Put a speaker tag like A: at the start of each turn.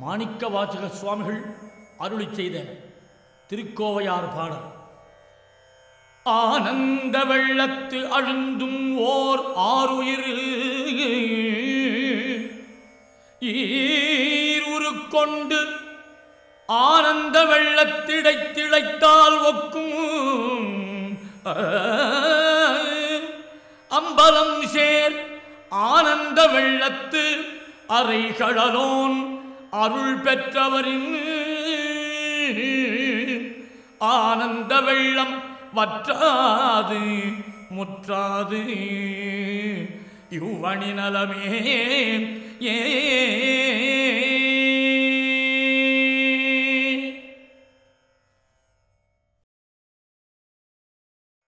A: மாணிக்க வாசக சுவாமிகள் அருளி செய்த திருக்கோவையார் பாடல். ஆனந்த வெள்ளத்து அழுந்தும் ஓர் ஆறுயிர் ஈருரு கொண்டு ஆனந்த வெள்ளத்திடை திளைத்தால் ஒக்கும் அம்பலம் சேர் ஆனந்த வெள்ளத்து அறைகளோன் அருள் பெற்றவரின் ஆனந்த வெள்ளம் வற்றாது முற்றாது. இவ்வணி நலமே ஏ